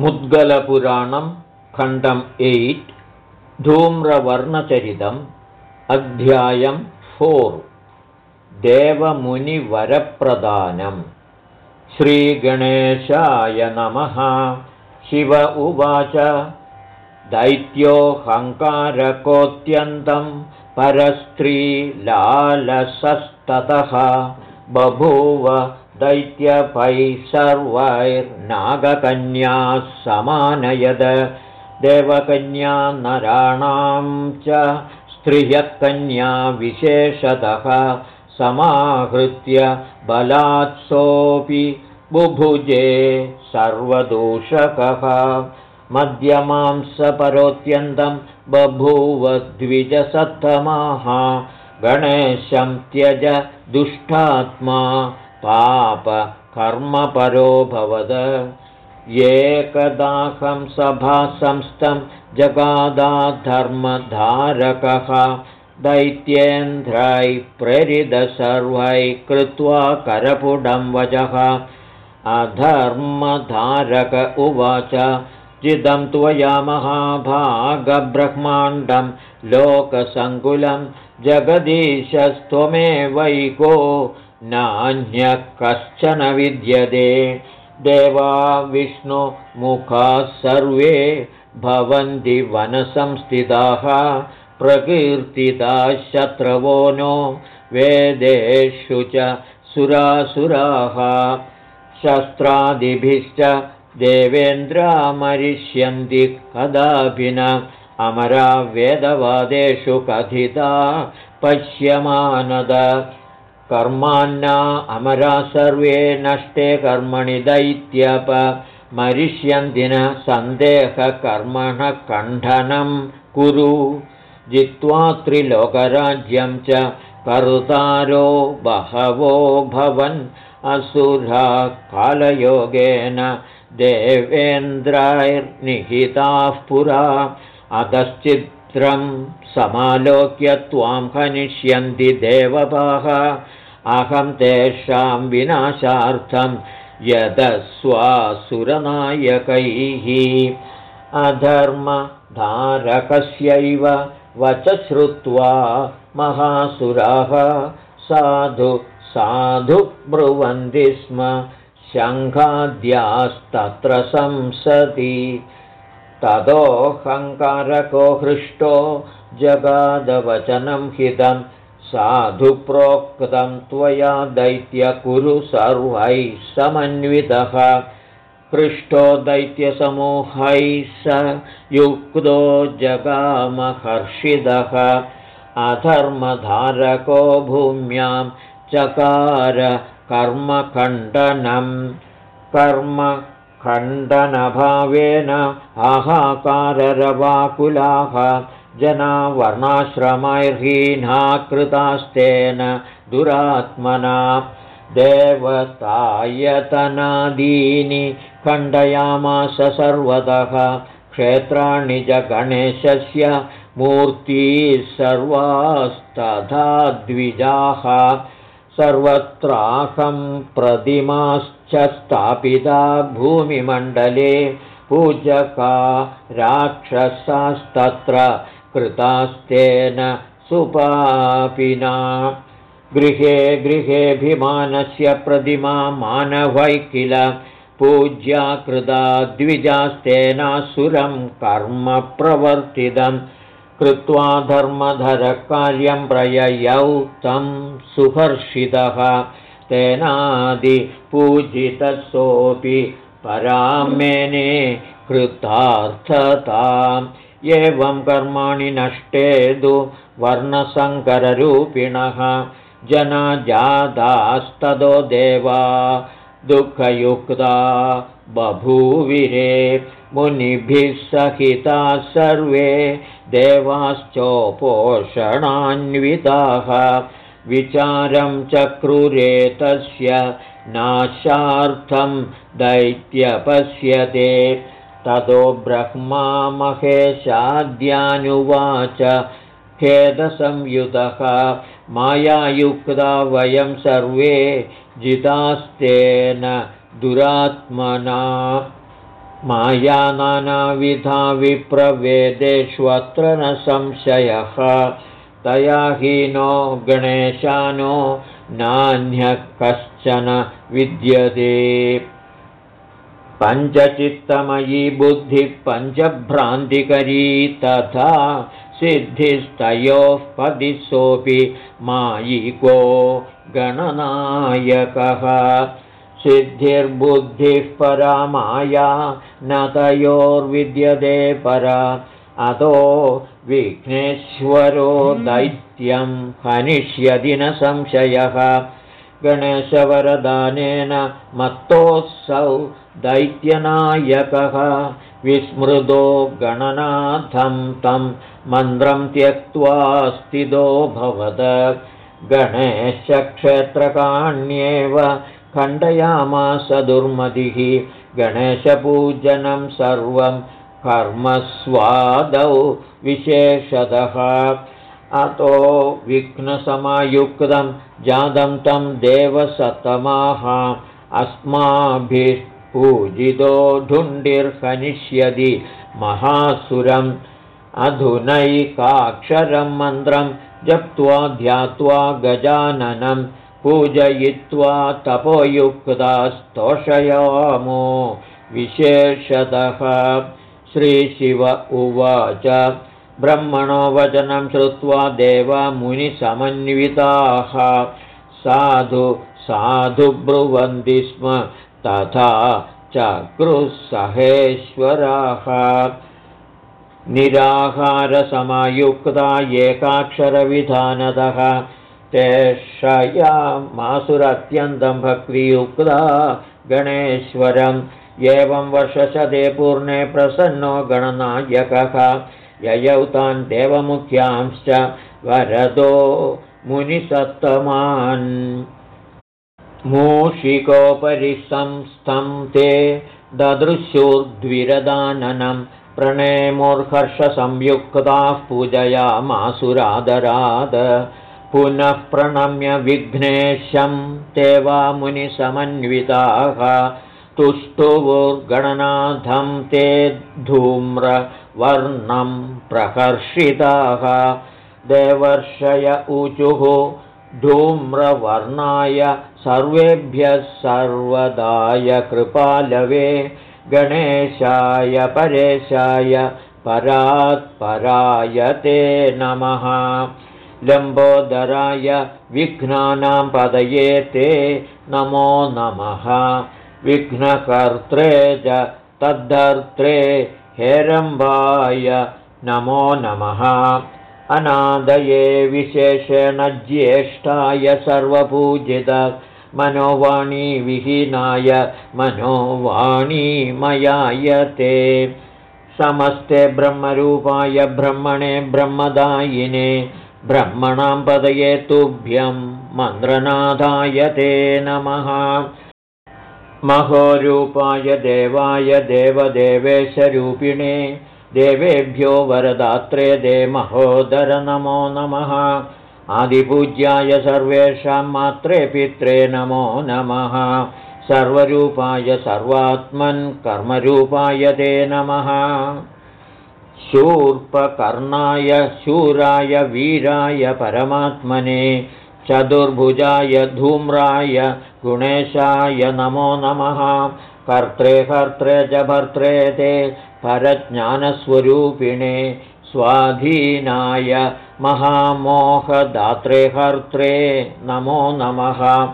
मुद्गलपुराणं खण्डम् एय्ट् धूम्रवर्णचरितम् अध्यायं फोर्। देवमुनिवरप्रदानम् श्रीगणेशाय नमः। शिव उवाच दैत्योऽहङ्कारकोऽत्यन्तं परस्त्रीलालसस्ततः बभूव दैत्यपैः सर्वैर्नागकन्याः समानयद। देवकन्या नराणां च स्त्रियकन्या विशेषतः समाहृत्य बलात्सोऽपि बुभुजे सर्वदूषकः। मध्यमांसपरोत्यन्तं बभूव द्विजसत्तमाः। गणेशं त्यज दुष्टात्मा पापकर्मपरोऽभवद एकदाहं सभासंस्थं जगादाधर्मधारकः। दैत्येन्द्रै प्रेरितसर्वैः कृत्वा करपुडं वचः। अधर्मधारक उवाच जिदं त्वया महाभागब्रह्माण्डं लोकसङ्कुलं जगदीशस्त्वमेवैको नान्यः कश्चन विद्यते। देवा विष्णुमुखाः सर्वे भवन्ति वनसंस्थिताः प्रकीर्तिताः शत्रवो नो। वेदेषु च सुरासुराः शस्त्रादिभिश्च देवेन्द्रामरिष्यन्ति कदापि न अमरा वेदवादेषु कथिता पश्यमानद कर्मान्ना अमरा सर्वे नष्टे कर्मणि दैत्यप। मरिष्यन्ति न सन्देहकर्मणः कण्ठनं कुरु। जित्वा त्रिलोकराज्यं च कर्तारो बहवो भवन्। असुरा कालयोगेन देवेन्द्राैर्निहिताः पुरा। अधश्चित्रं समालोक्य त्वां हनिष्यन्ति देवपाः अहं तेषां विनाशार्थं यदस्वासुरनायकैः। अधर्मधारकस्यैव वच श्रुत्वा महासुराः। साधु साधु ब्रुवन्ति स्म शङ्खाद्यास्तत्र संसति। ततोऽहङ्कारको हृष्टो जगादवचनं हितम् साधु प्रोक्तं त्वया दैत्यकुरु सर्वैः समन्वितः। पृष्ठो दैत्यसमूहैः स युक्तो जगामहर्षिदः। अधर्मधारको भूम्यां चकार कर्मखण्डनं। कर्मखण्डनभावेन हाहाकाररवाकुलाः जना वर्णाश्रमैर्हीना कृतास्तेन दुरात्मना देवतायतनादीनि खण्डयामास सर्वतः क्षेत्राणि च गणेशस्य मूर्तिः सर्वास्तथा द्विजाः सर्वत्राहं प्रतिमाश्च स्थापिता भूमिमण्डले पूजका राक्षसास्तत्र कृतास्तेन सुपापिना। गृहे गृहेऽभिमानस्य प्रतिमा मानवै किल? पूज्या कृता द्विजास्तेनासुरं कर्म प्रवर्तितं। कृत्वा धर्मधरकार्यं प्रययौ तं सुहर्षितः। तेनादिपूजितसोऽपि परामेने कृतार्थताम् एवं कर्माणि नष्टेदु वर्णसङ्कररूपिणः जना जादास्तदो देवा दुःखयुक्ता बभूविरे मुनिभिः सहिताः सर्वे देवाश्चोपोषणान्विताः। विचारं चक्रुरे तस्य नाशार्थं दैत्यपश्यते ततो ब्रह्मा महेशाद्यानुवाच खेदसंयुतः। मायायुक्ता वयं सर्वे जितास्तेन दुरात्मना। माया नानाविधा विप्रवेदेष्वत्र न संशयः। तया हीनो गणेशानो नान्यः कश्चन विद्यते पञ्चचित्तमयी बुद्धिः पञ्चभ्रान्तिकरी तथा सिद्धिस्तयोः पदिसोऽपि मायिको गणनायकः। सिद्धिर्बुद्धिः परा माया न तयोर्विद्यते परा। अतो विघ्नेश्वरो दैत्यं हनिष्यति न संशयः। गणेशवरदानेन मत्तोऽसौ दैत्यनायकः विस्मृतो गणनाथं तं मन्त्रं त्यक्त्वा स्थितो भवद। गणेशक्षेत्रकाण्येव खण्डयामास दुर्मतिः। गणेशपूजनं सर्वं कर्मस्वादौ विशेषतः। अतो विघ्नसमयुक्तं जातं तं देवसतमाः अस्माभिः पूजितो ढुण्डिर्हनिष्यति महासुरम् अधुनैकाक्षरं मन्त्रं जप्त्वा ध्यात्वा गजाननं पूजयित्वा तपोयुक्तास्तोषयामो। विशेषतः श्रीशिव उवाच। ब्रह्मणो वचनं श्रुत्वा देवमुनिसमन्विताः। साधु साधु ब्रुवन्ति स्म तथा चक्रुसहेश्वराः। निराहारसमयुक्ता तेषया मासुरत्यन्तं भक्तियुक्ता गणेश्वरम्। एवं वर्षशते पूर्णे प्रसन्नो गणनायकः। ययौ तान् देवमुख्यांश्च वरदो मुनिसत्तमान् मूषिकोपरि संस्थं ते ददृश्युर्द्विरदाननं प्रणेमोर्हर्षसंयुक्ताः पूजयामासुरादराद। पुनः प्रणम्य विघ्नेशं ते वा मुनिसमन्विताः तुष्टुवुर्गणनाथं ते धूम्रवर्णं प्रकर्षिताः देवर्षय ऊचुः धूम्रवर्णाय सर्वेभ्यः सर्वदाय कृपालवे गणेशाय परेशाय परात्पराय ते नमः। लम्बोदराय विघ्नानां पदये ते नमो नमः। विघ्नकर्त्रे च तद्धर्त्रे हेरम्बाय नमो नमः अनादये विशेषेण ज्येष्ठाय सर्वपूजित। मनोवाणीविहीनाय मनोवाणीमयाय ते। समस्ते ब्रह्मरूपाय ब्रह्मणे ब्रह्मदायिने। ब्रह्मणां पदये तुभ्यं मन्द्रनाथाय ते नमः। महोरूपाय देवाय देवदेवेशरूपिणे देवेभ्यो वरदात्रे दे महोदर नमो नमः। आदिपूज्याय सर्वेषां मात्रे पित्रे नमो नमः। सर्वरूपाय सर्वात्मन् कर्मरूपाय ते नमः। शूर्पकर्णाय शूराय वीराय परमात्मने चतुर्भुजाय धूम्राय गुणेशाय नमो नमः। कर्त्रे कर्त्रे च भर्त्रे ते परज्ञानस्वरूपिणे स्वाधीनाय महामोहदात्रे हर्त्रे नमो नमः।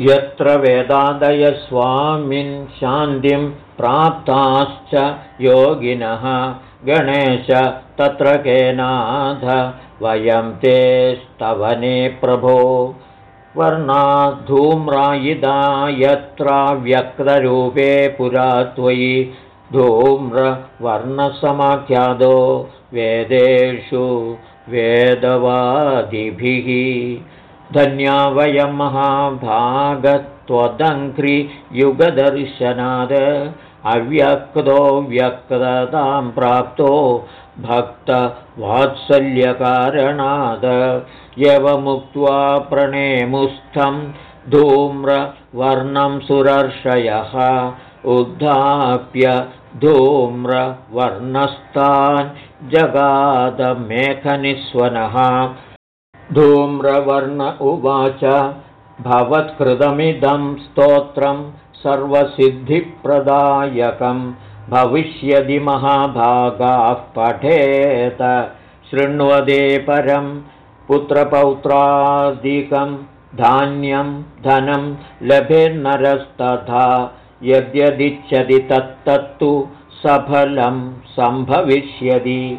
यत्र वेदादयस्वामिन् शान्तिं प्राप्ताश्च योगिनः गणेश तत्र केनाथ वयं ते स्तवने प्रभो। वर्णाद्धूम्रायिदा यत्र व्यक्तरूपे पुरा त्वयि धूम्रवर्णसमाख्यादो वेदेषु वेदवादिभिः। धन्या वयं महाभागत्वदङ्घ्रियुगदर्शनाद अव्यक्तो व्यक्ततां प्राप्तो भक्तवात्सल्यकारणाद यवमुक्त्वा प्रणेमुस्थं धूम्रवर्णं सुरर्षयः। उद्धाप्य धूम्रवर्णस्तान् जगादमेखनिस्वनः। धूम्रवर्ण उवाच भवत्कृतमिदं स्तोत्रं सर्वसिद्धिप्रदायकं। भविष्यदि महाभागाः पठेत शृण्वदे परं पुत्रपौत्रादिकं धान्यं धनं लभेन्नरस्तथा यद्यदिच्छति तत्तत्तु सफलं सम्भविष्यति।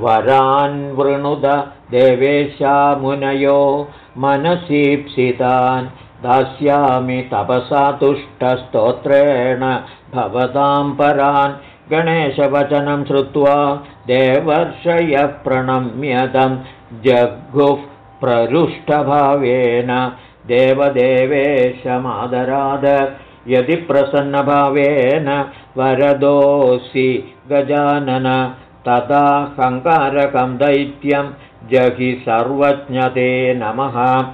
वरान्वृणुद देवेशामुनयो मनसीप्सितान् दास्यामि तपसा तुष्टस्तोत्रेण भवतां परान्। गणेशवचनं श्रुत्वा देवर्षयः प्रणम्यतं जग्गुः प्ररुष्टभावेन। देवदेवेशमादराद यदि प्रसन्नभावेन वरदोऽसि गजानन तदा हङ्कारकं दैत्यं जहि सर्वज्ञते नमः।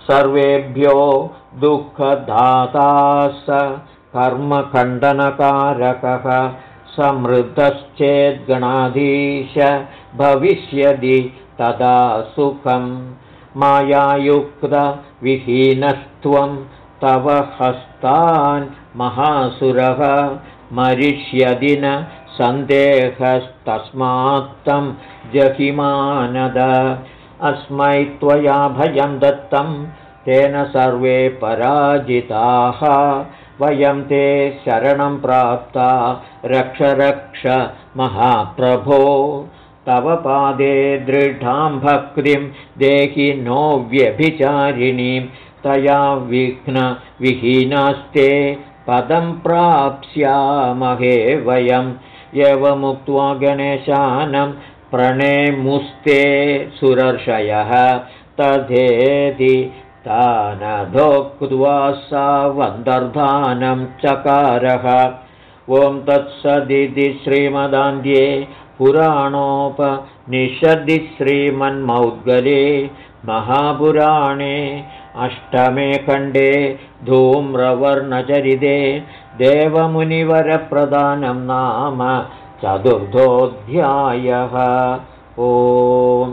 सर्वेभ्यो दुःखदाता स कर्मखण्डनकारकः समृद्धश्चेद्गणाधीश भविष्यदि तदा सुखं। मायायुक्तविहीनस्त्वं तव हस्तान् महासुरः मरिष्यदि न सन्देहस्तस्मात्तं जहिमानद। अस्मै त्वया भयं दत्तं तेन सर्वे पराजिताः। वयं ते शरणं प्राप्ता रक्ष रक्ष महाप्रभो। तव पादे दृढां भक्तिं देहि नो व्यभिचारिणीं तया विघ्नविहीनास्ते पदं प्राप्स्यामहे वयम् एवमुक्त्वा गणेशानं प्रणेमुस्ते सुरर्षयः तथेति तानधोक्त्वा सा वन्दर्धानं चकारः। ॐ तत्सदिति श्रीमदान्ध्ये पुराणोपनिषदि श्रीमन्मौद्गले महापुराणे अष्टमे खण्डे धूम्रवर्णचरिते देवमुनिवरप्रदानं नाम चतुर्थोऽध्यायः। ओ